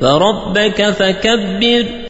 فربك فكبر